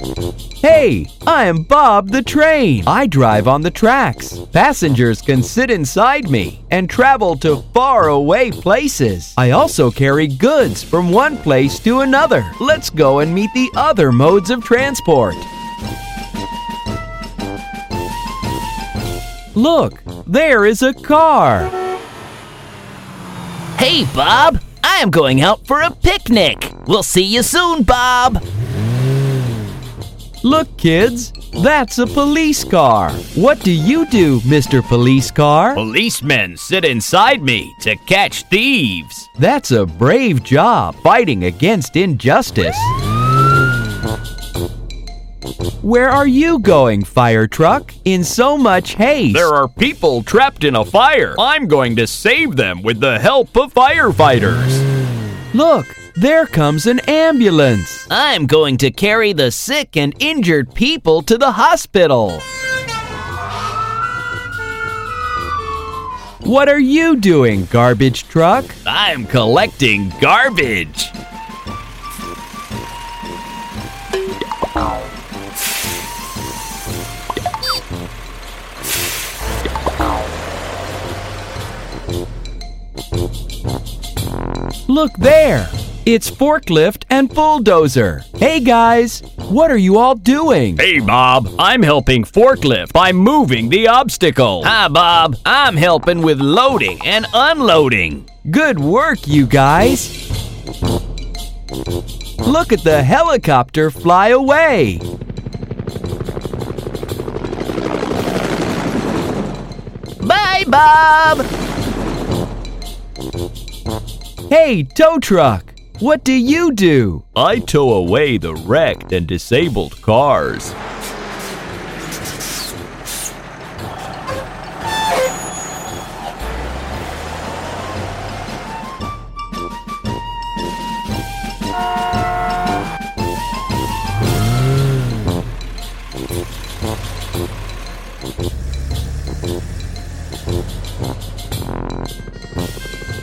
Hey, I'm Bob the train. I drive on the tracks. Passengers can sit inside me and travel to far away places. I also carry goods from one place to another. Let's go and meet the other modes of transport. Look, there is a car. Hey, Bob! I am going out for a picnic. We'll see you soon, Bob. Look, kids, that's a police car. What do you do, Mr. Police Car? Policemen sit inside me to catch thieves. That's a brave job fighting against injustice. Where are you going, fire truck? In so much haste. There are people trapped in a fire. I'm going to save them with the help of firefighters. Look, there comes an ambulance. I'm going to carry the sick and injured people to the hospital. What are you doing, garbage truck? I'm collecting garbage. Look there. It's forklift and bulldozer. Hey guys, what are you all doing? Hey, Bob, I'm helping forklift by moving the obstacle. Hi, Bob. I'm helping with loading and unloading. Good work, you guys. Look at the helicopter fly away. Bye, Bob. Hey, tow truck, what do you do? I tow away the wrecked and disabled cars.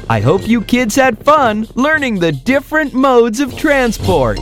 I hope you kids had fun learning the different modes of transport.